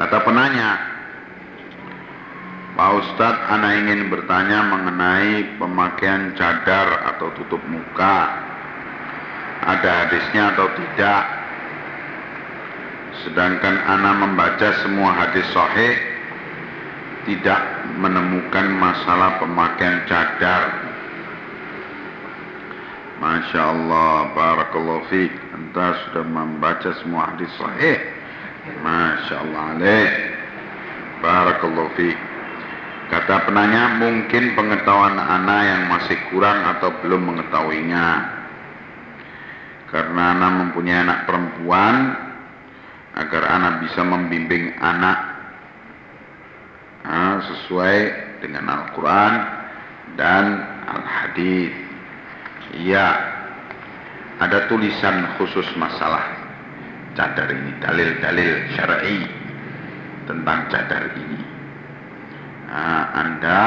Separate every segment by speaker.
Speaker 1: Kata penanya, Pak Ustadz, Ana ingin bertanya mengenai pemakaian cadar atau tutup muka. Ada hadisnya atau tidak? Sedangkan Ana membaca semua hadis sahih tidak menemukan masalah pemakaian cadar. Masya Allah, Barakallahu fiqh. Anda sudah membaca semua hadis sahih. Masya Allah alaih. Barakallahu fiqh. Kata penanya, mungkin pengetahuan Ana yang masih kurang atau belum mengetahuinya. Karena Ana mempunyai anak perempuan, agar Ana bisa membimbing anak nah, sesuai dengan Al-Quran dan Al-Hadis. Ya, ada tulisan khusus masalah cadar ini, dalil-dalil syar'i tentang cadar ini. Nah, anda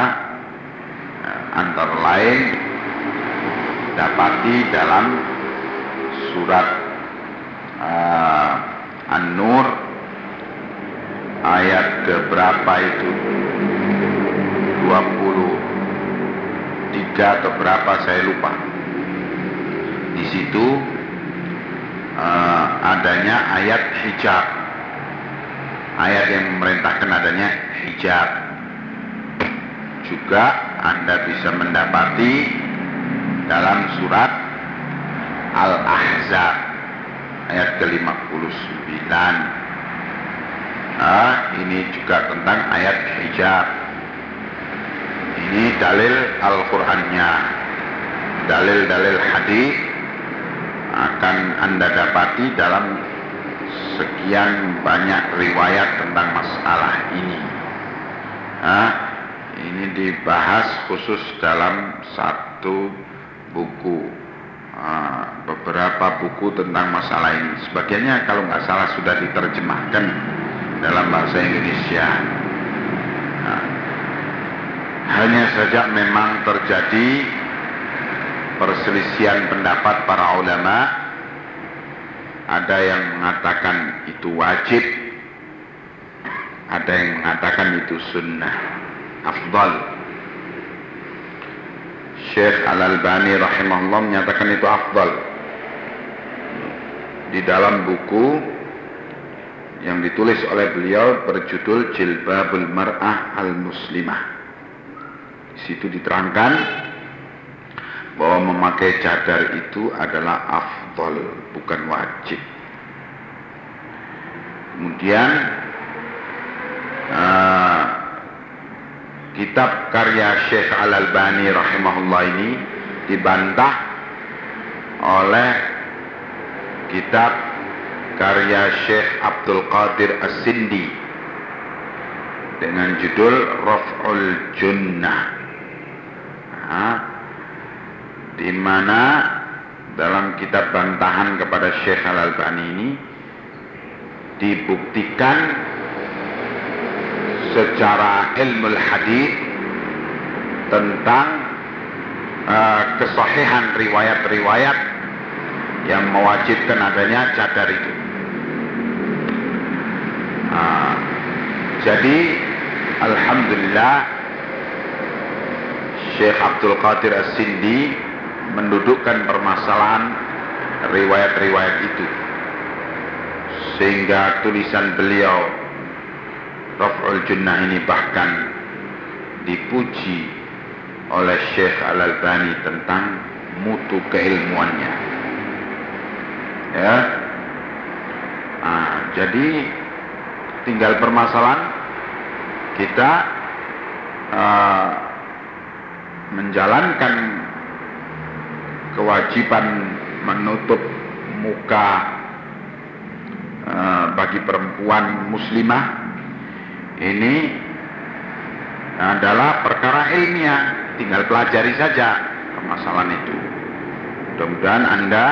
Speaker 1: uh, antara lain dapati dalam surat uh, An-Nur ayat berapa itu? 23 atau berapa? Saya lupa. Di situ uh, adanya ayat hijab. Ayat yang memerintahkan adanya hijab. Juga Anda bisa mendapati dalam surat Al-Ahzab ayat ke-59. Nah, ini juga tentang ayat hijab. Ini dalil Al-Qur'annya. Dalil-dalil hadis akan Anda dapati dalam sekian banyak riwayat tentang masalah ini. Nah, ini dibahas khusus dalam satu buku. Beberapa buku tentang masalah ini. Sebagiannya kalau nggak salah sudah diterjemahkan dalam bahasa Indonesia. Nah, hanya saja memang terjadi perselisihan pendapat para ulama ada yang mengatakan itu wajib ada yang mengatakan itu sunnah afdal. Syekh Al-Albani rahimahullah menyatakan itu afdal. Di dalam buku yang ditulis oleh beliau berjudul Jilbabul Mar'ah Al-Muslimah. Di situ diterangkan bahwa memakai cadar itu adalah afdol, bukan wajib. Kemudian uh, kitab karya Syekh Al-Albani rahimahullah ini dibantah oleh kitab karya Syekh Abdul Qadir As-Sindi dengan judul Raf'ul Junnah. Nah, di mana dalam kitab bantahan kepada Syekh Al-Albani ini dibuktikan secara ilmu hadis tentang uh, kesahihan riwayat-riwayat yang mewajibkan adanya cadar itu. Uh, jadi Alhamdulillah Syekh Abdul Qadir As-Sindi mendudukkan permasalahan riwayat-riwayat itu. Sehingga tulisan beliau Raf'ul Junnah ini bahkan dipuji oleh Syekh Al-Albani tentang mutu keilmuannya. Ya. Nah, jadi tinggal permasalahan kita uh, menjalankan kewajiban menutup muka uh, bagi perempuan muslimah ini adalah perkara ilmiah. Tinggal pelajari saja permasalahan itu. Mudah-mudahan anda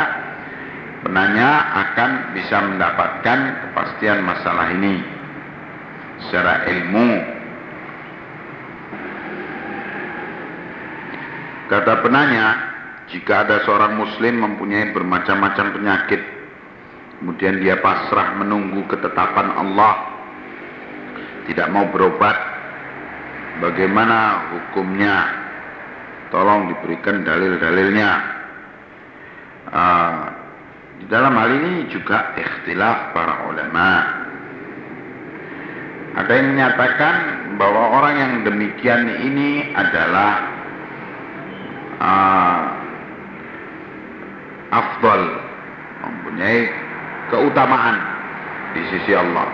Speaker 1: penanya akan bisa mendapatkan kepastian masalah ini secara ilmu. Kata penanya jika ada seorang muslim mempunyai bermacam-macam penyakit, kemudian dia pasrah menunggu ketetapan Allah tidak mau berobat, bagaimana hukumnya? Tolong diberikan dalil-dalilnya. Uh, di dalam hal ini juga ikhtilaf para ulama. Ada yang menyatakan bahwa orang yang demikian ini adalah uh, afdal, mempunyai keutamaan di sisi Allah.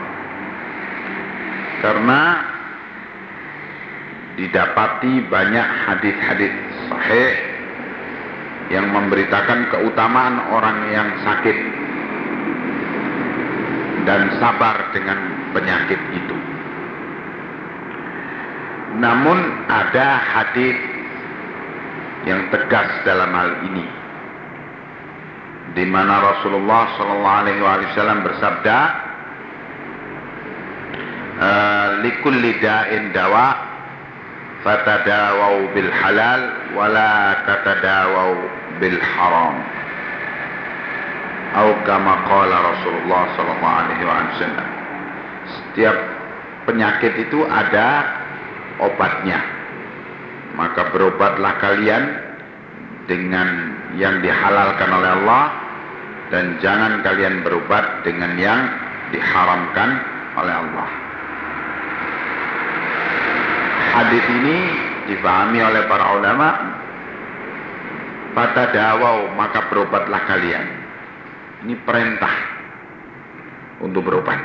Speaker 1: Karena didapati banyak hadis-hadis sahih yang memberitakan keutamaan orang yang sakit dan sabar dengan penyakit itu. Namun ada hadis yang tegas dalam hal ini di mana Rasulullah Shallallahu Alaihi Wasallam bersabda, eh, "Likulli da'in dawa, fatadawau bil halal, wala tatadawau bil haram." Atau kama Rasulullah Shallallahu Alaihi Wasallam. Setiap penyakit itu ada obatnya. Maka berobatlah kalian dengan yang dihalalkan oleh Allah dan jangan kalian berobat dengan yang diharamkan oleh Allah. Hadis ini dipahami oleh para ulama pada dawau maka berobatlah kalian. Ini perintah untuk berobat.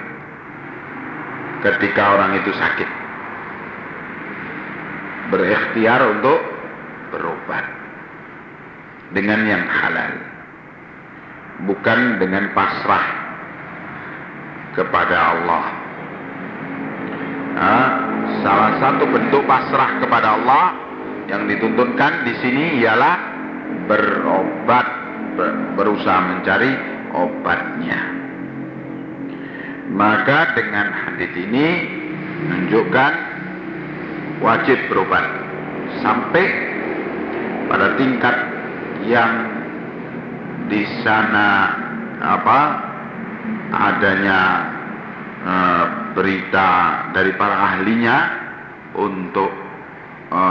Speaker 1: Ketika orang itu sakit. Berikhtiar untuk berobat dengan yang halal bukan dengan pasrah kepada Allah. Nah, salah satu bentuk pasrah kepada Allah yang dituntunkan di sini ialah berobat, berusaha mencari obatnya. Maka dengan hadis ini menunjukkan wajib berobat sampai pada tingkat yang di sana apa adanya e, berita dari para ahlinya untuk e,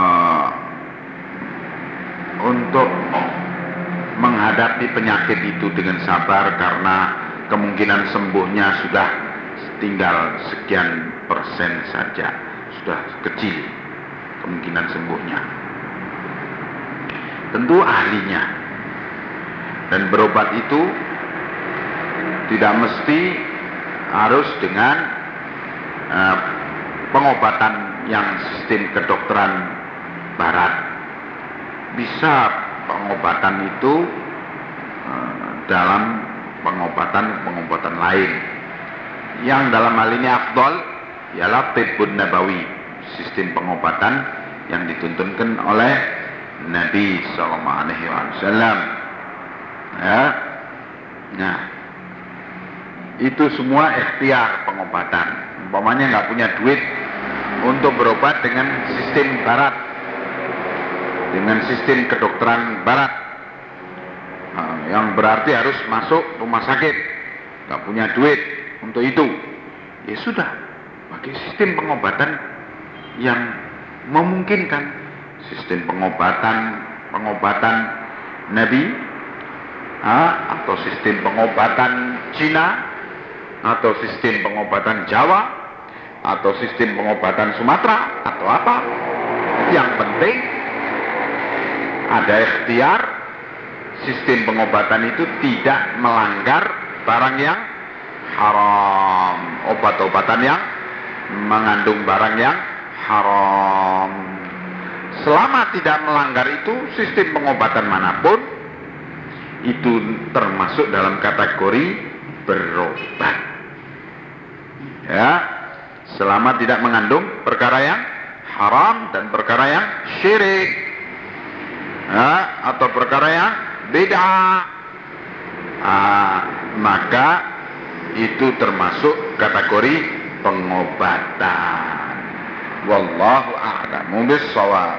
Speaker 1: untuk menghadapi penyakit itu dengan sabar karena kemungkinan sembuhnya sudah tinggal sekian persen saja sudah kecil kemungkinan sembuhnya. Tentu ahlinya dan berobat itu tidak mesti harus dengan uh, pengobatan yang sistem kedokteran barat. Bisa pengobatan itu uh, dalam pengobatan-pengobatan lain. Yang dalam hal ini afdol ialah tibbun nabawi, sistem pengobatan yang dituntunkan oleh Nabi Sallallahu Alaihi Wasallam. Ya. Nah, itu semua ikhtiar pengobatan. Umpamanya nggak punya duit untuk berobat dengan sistem barat, dengan sistem kedokteran barat, nah, yang berarti harus masuk rumah sakit, nggak punya duit untuk itu. Ya sudah, pakai sistem pengobatan yang memungkinkan sistem pengobatan pengobatan Nabi atau sistem pengobatan Cina atau sistem pengobatan Jawa atau sistem pengobatan Sumatera atau apa? Yang penting ada ikhtiar sistem pengobatan itu tidak melanggar barang yang haram. Obat-obatan yang mengandung barang yang haram. Selama tidak melanggar itu sistem pengobatan mana pun itu termasuk dalam kategori berobat. Ya, selama tidak mengandung perkara yang haram dan perkara yang syirik. Ya, atau perkara yang beda. Ah, maka itu termasuk kategori pengobatan. Wallahu a'lamu bissawab.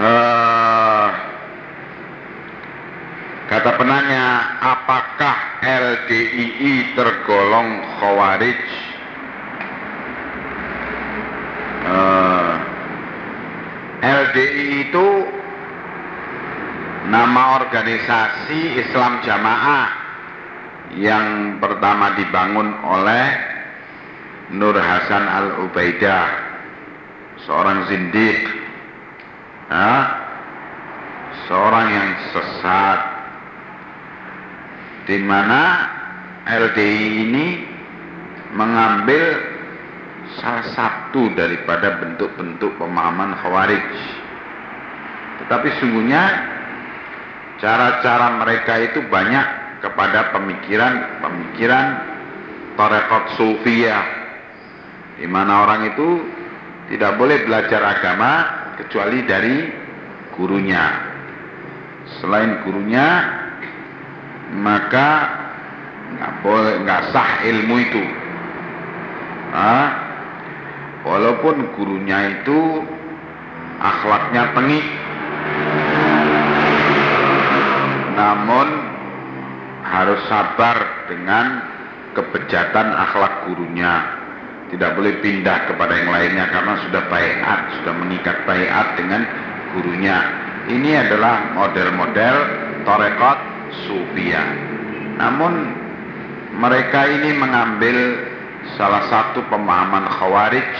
Speaker 1: Uh, kata penanya, apakah LDII tergolong khawarij. Uh, eh, LDII itu nama organisasi Islam Jamaah yang pertama dibangun oleh Nur Hasan Al-Ubaidah seorang zindiq. Seorang yang sesat di mana LDI ini mengambil salah satu daripada bentuk-bentuk pemahaman khawarij tetapi sungguhnya cara-cara mereka itu banyak kepada pemikiran-pemikiran tarekat sufiyah di mana orang itu tidak boleh belajar agama kecuali dari gurunya. Selain gurunya, maka nggak boleh nggak sah ilmu itu. Nah, walaupun gurunya itu akhlaknya tengik, namun harus sabar dengan kebejatan akhlak gurunya tidak boleh pindah kepada yang lainnya karena sudah bayat, sudah mengikat bayat dengan gurunya. Ini adalah model-model torekot sufia. Namun mereka ini mengambil salah satu pemahaman khawarij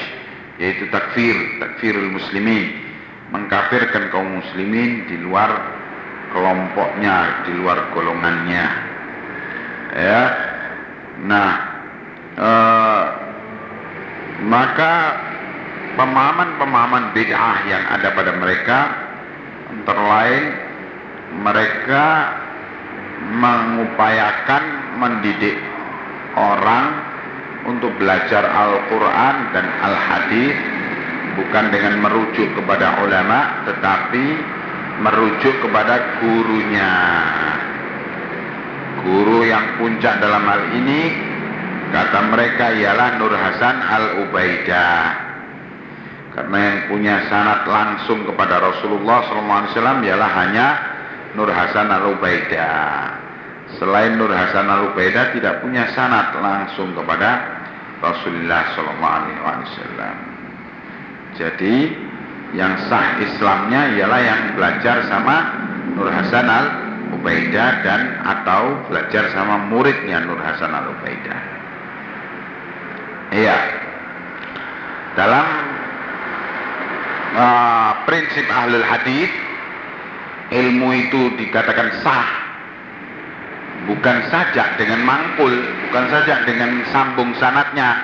Speaker 1: yaitu takfir, takfirul muslimin, mengkafirkan kaum muslimin di luar kelompoknya, di luar golongannya. Ya. Nah, eh, maka pemahaman-pemahaman bid'ah yang ada pada mereka antara lain mereka mengupayakan mendidik orang untuk belajar Al-Quran dan Al-Hadis bukan dengan merujuk kepada ulama tetapi merujuk kepada gurunya guru yang puncak dalam hal ini Kata mereka ialah Nur Hasan Al-Ubaidah. Karena yang punya sanat langsung kepada Rasulullah SAW ialah hanya Nur Hasan Al-Ubaidah. Selain Nur Hasan Al-Ubaidah tidak punya sanat langsung kepada Rasulullah SAW. Jadi yang sah Islamnya ialah yang belajar sama Nur Hasan Al-Ubaidah dan atau belajar sama muridnya Nur Hasan Al-Ubaidah. Iya. Dalam uh, prinsip ahlul hadis ilmu itu dikatakan sah. Bukan saja dengan mangkul, bukan saja dengan sambung sanatnya.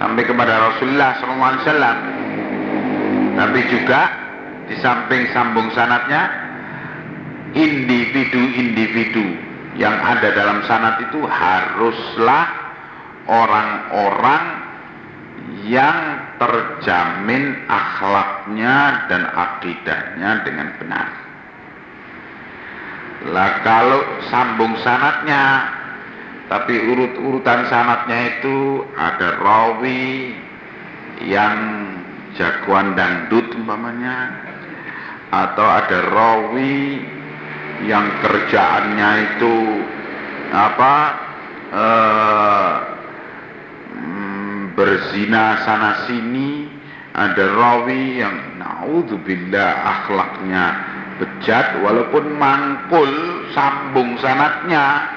Speaker 1: Sampai kepada Rasulullah SAW, tapi juga di samping sambung sanatnya individu-individu yang ada dalam sanat itu haruslah orang-orang yang terjamin akhlaknya dan akidahnya dengan benar. Lah kalau sambung sanatnya, tapi urut-urutan sanatnya itu ada rawi yang jagoan dangdut umpamanya, atau ada rawi yang kerjaannya itu apa? Eh, berzina sana sini ada rawi yang naudzubillah akhlaknya bejat walaupun mangkul sambung sanatnya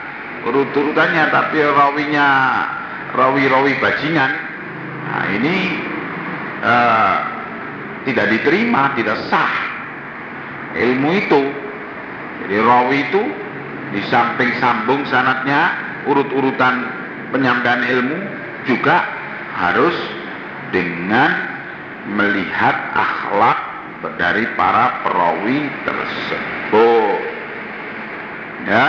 Speaker 1: urut-urutannya tapi rawinya rawi-rawi bajingan. Nah ini uh, tidak diterima tidak sah ilmu itu. Jadi rawi itu di samping sambung sanatnya urut-urutan penyampaian ilmu juga harus dengan melihat akhlak dari para perawi tersebut. Ya.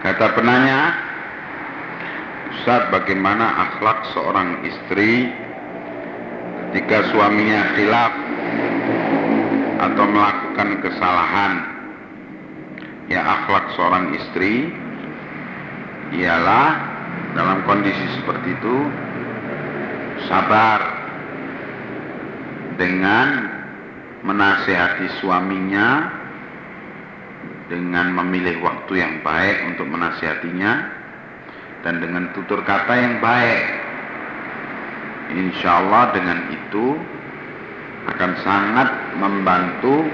Speaker 1: Kata penanya, Ustaz bagaimana akhlak seorang istri ketika suaminya khilaf atau melakukan kesalahan ya akhlak seorang istri ialah dalam kondisi seperti itu sabar dengan menasehati suaminya dengan memilih waktu yang baik untuk menasehatinya dan dengan tutur kata yang baik. Insya Allah dengan itu akan sangat membantu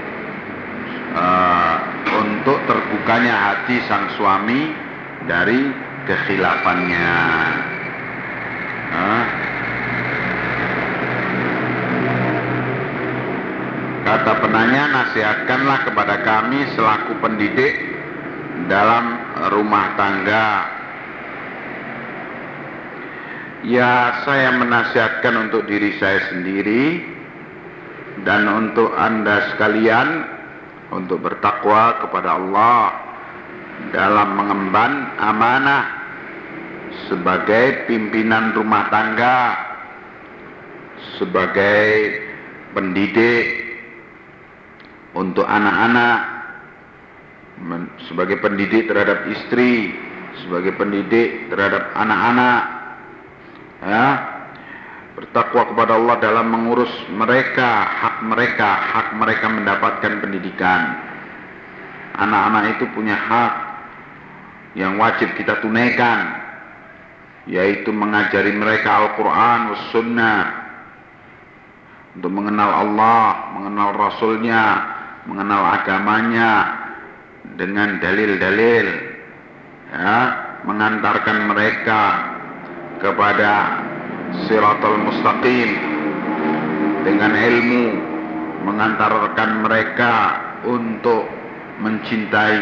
Speaker 1: uh, untuk terbukanya hati sang suami dari kekhilafannya. Uh, Kata penanya, nasihatkanlah kepada kami selaku pendidik dalam rumah tangga. Ya, saya menasihatkan untuk diri saya sendiri dan untuk Anda sekalian untuk bertakwa kepada Allah dalam mengemban amanah sebagai pimpinan rumah tangga, sebagai pendidik untuk anak-anak sebagai pendidik terhadap istri, sebagai pendidik terhadap anak-anak, ya, bertakwa kepada Allah dalam mengurus mereka, hak mereka, hak mereka mendapatkan pendidikan. Anak-anak itu punya hak yang wajib kita tunaikan, yaitu mengajari mereka Al-Quran, Sunnah, untuk mengenal Allah, mengenal Rasulnya, mengenal agamanya dengan dalil-dalil ya mengantarkan mereka kepada siratul mustaqim dengan ilmu mengantarkan mereka untuk mencintai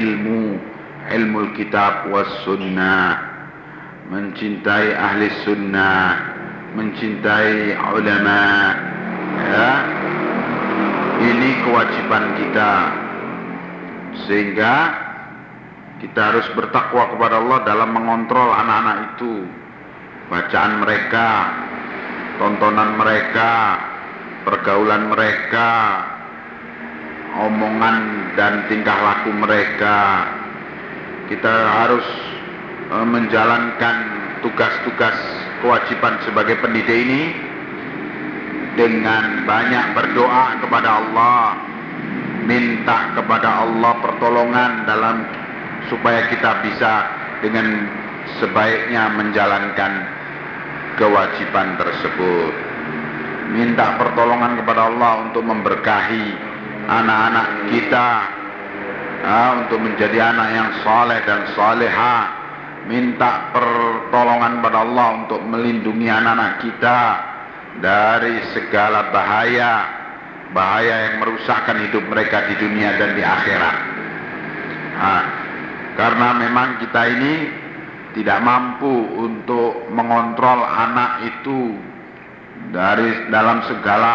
Speaker 1: ilmu ilmu kitab was sunnah mencintai ahli sunnah mencintai ulama ya ini kewajiban kita. Sehingga kita harus bertakwa kepada Allah dalam mengontrol anak-anak itu. Bacaan mereka, tontonan mereka, pergaulan mereka, omongan dan tingkah laku mereka. Kita harus menjalankan tugas-tugas kewajiban sebagai pendidik ini dengan banyak berdoa kepada Allah minta kepada Allah pertolongan dalam supaya kita bisa dengan sebaiknya menjalankan kewajiban tersebut. Minta pertolongan kepada Allah untuk memberkahi anak-anak kita ya, untuk menjadi anak yang saleh dan saleha minta pertolongan kepada Allah untuk melindungi anak-anak kita dari segala bahaya bahaya yang merusakkan hidup mereka di dunia dan di akhirat. Nah, karena memang kita ini tidak mampu untuk mengontrol anak itu dari dalam segala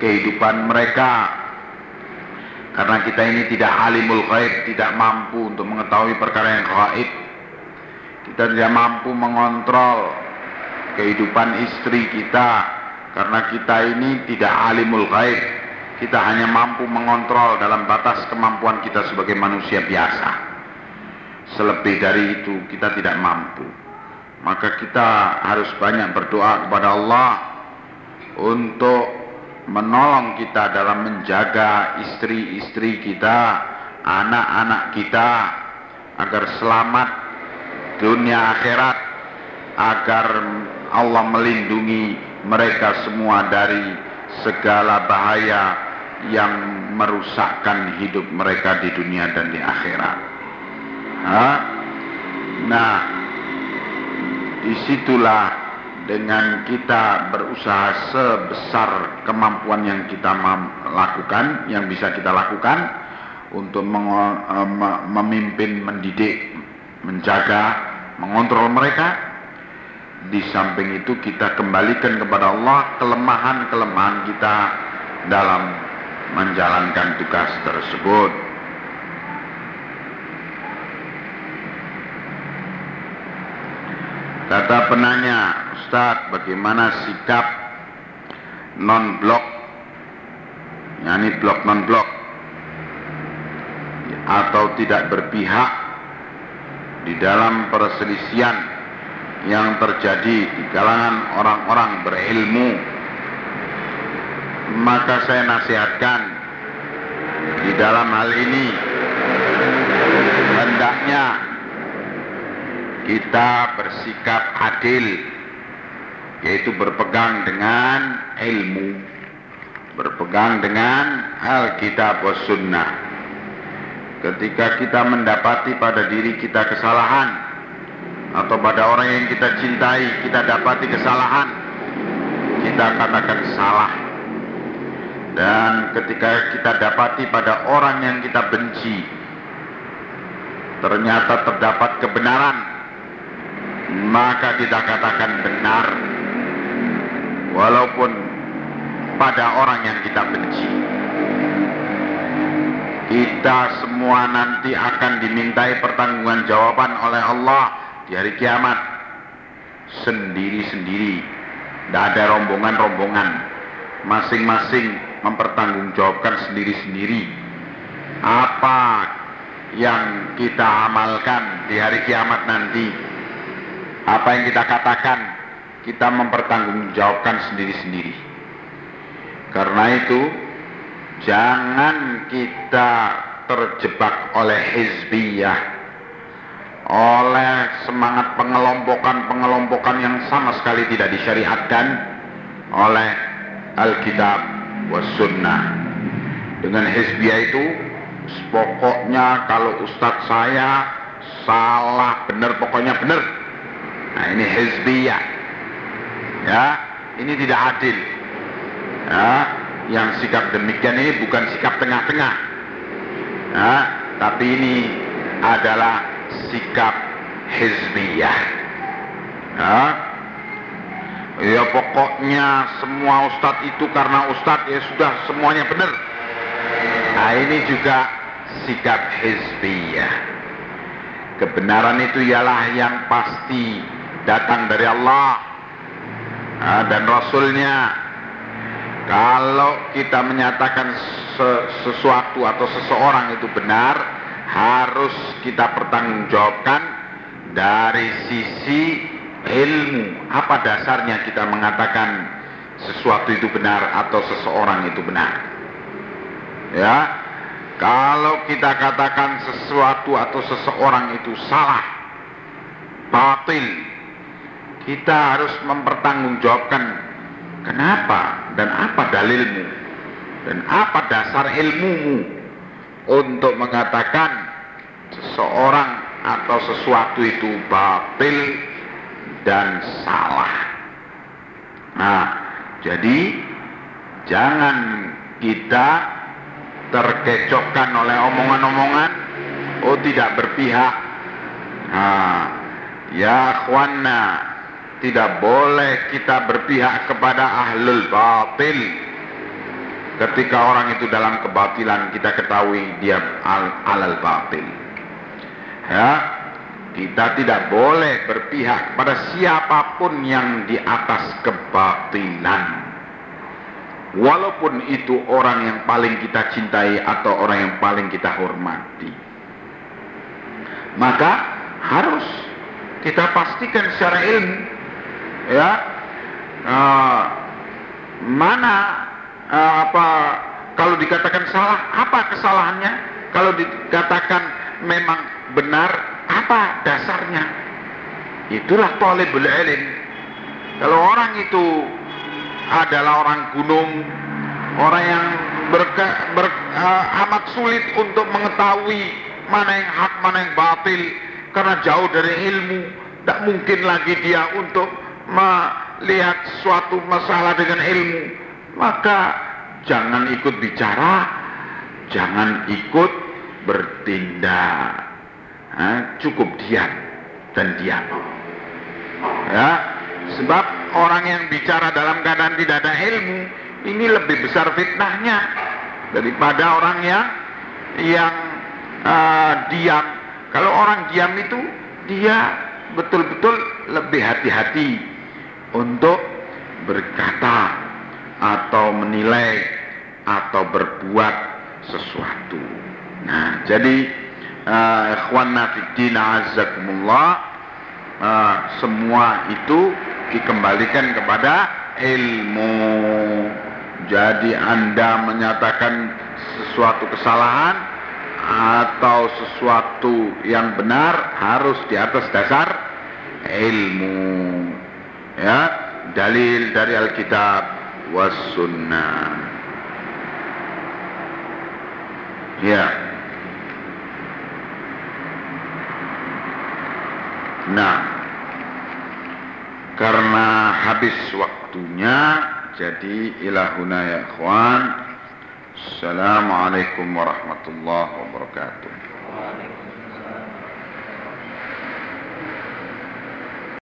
Speaker 1: kehidupan mereka. Karena kita ini tidak alimul ghaib tidak mampu untuk mengetahui perkara yang gaib kita tidak mampu mengontrol kehidupan istri kita. Karena kita ini tidak alimul ghaib. Kita hanya mampu mengontrol dalam batas kemampuan kita sebagai manusia biasa. Selebih dari itu kita tidak mampu. Maka kita harus banyak berdoa kepada Allah untuk menolong kita dalam menjaga istri-istri kita anak-anak kita agar selamat dunia akhirat agar Allah melindungi mereka semua dari segala bahaya yang merusakkan hidup mereka di dunia dan di akhirat. Ha? Nah, di situlah dengan kita berusaha sebesar kemampuan yang kita lakukan, yang bisa kita lakukan untuk eh, memimpin, mendidik, menjaga, mengontrol mereka, di samping itu kita kembalikan kepada Allah kelemahan-kelemahan kita dalam menjalankan tugas tersebut. Kata penanya, Ustadz, bagaimana sikap non-blok, yakni blok non-blok, atau tidak berpihak di dalam perselisihan yang terjadi di kalangan orang-orang berilmu. Maka saya nasihatkan di dalam hal ini hendaknya kita bersikap adil yaitu berpegang dengan ilmu berpegang dengan Alkitab sunnah ketika kita mendapati pada diri kita kesalahan atau pada orang yang kita cintai kita dapati kesalahan kita katakan salah dan ketika kita dapati pada orang yang kita benci, ternyata terdapat kebenaran, maka kita katakan benar, walaupun pada orang yang kita benci. Kita semua nanti akan dimintai pertanggungan jawaban oleh Allah di hari kiamat. Sendiri-sendiri. Tidak ada rombongan-rombongan. Masing-masing mempertanggungjawabkan sendiri-sendiri. Apa yang kita amalkan di hari kiamat nanti? Apa yang kita katakan? Kita mempertanggungjawabkan sendiri-sendiri. Karena itu jangan kita terjebak oleh hizbiyah oleh semangat pengelompokan-pengelompokan yang sama sekali tidak disyariatkan oleh Alkitab wasunnah dengan hizbiyah itu pokoknya kalau ustadz saya salah benar pokoknya benar. Nah ini hizbiyah. Ya ini tidak adil. Ya yang sikap demikian ini bukan sikap tengah-tengah ya, tapi ini adalah sikap hizbiyah ya, Ya pokoknya semua ustadz itu karena ustadz ya sudah semuanya benar. Nah ini juga sikap hizbiyah. Kebenaran itu ialah yang pasti datang dari Allah nah, dan Rasulnya. Kalau kita menyatakan sesuatu atau seseorang itu benar, harus kita pertanggungjawabkan dari sisi ilmu. Apa dasarnya kita mengatakan sesuatu itu benar atau seseorang itu benar? Ya kalau kita katakan sesuatu atau seseorang itu salah batil kita harus mempertanggungjawabkan kenapa dan apa dalilmu dan apa dasar ilmumu untuk mengatakan seseorang atau sesuatu itu batil dan salah. Nah, jadi jangan kita terkecokkan oleh omongan-omongan, oh tidak berpihak. Nah, ya akhwana, tidak boleh kita berpihak kepada ahlul batil. Ketika orang itu dalam kebatilan, kita ketahui dia al alal batil. Ya, kita tidak boleh berpihak pada siapa pun yang di atas kebatilan. Walaupun itu orang yang paling kita cintai atau orang yang paling kita hormati. Maka harus kita pastikan secara ilmu ya uh, mana uh, apa kalau dikatakan salah apa kesalahannya kalau dikatakan memang benar apa dasarnya? Itulah talibul ilm. Kalau orang itu adalah orang gunung, orang yang berke, ber, uh, amat sulit untuk mengetahui mana yang hak, mana yang batil, karena jauh dari ilmu, tidak mungkin lagi dia untuk melihat suatu masalah dengan ilmu. Maka jangan ikut bicara, jangan ikut bertindak cukup diam dan diam. Ya, sebab orang yang bicara dalam keadaan tidak ada ilmu ini lebih besar fitnahnya daripada orang yang yang uh, diam. Kalau orang diam itu dia betul-betul lebih hati-hati untuk berkata atau menilai atau berbuat sesuatu. Nah, jadi uh, ikhwanna fiddin azakumullah uh, semua itu dikembalikan kepada ilmu Jadi Anda menyatakan sesuatu kesalahan atau sesuatu yang benar harus di atas dasar ilmu. Ya, dalil dari Alkitab was sunnah. Ya. Nah, karena habis waktunya jadi ilahuna ya ikhwan. Assalamualaikum warahmatullahi wabarakatuh.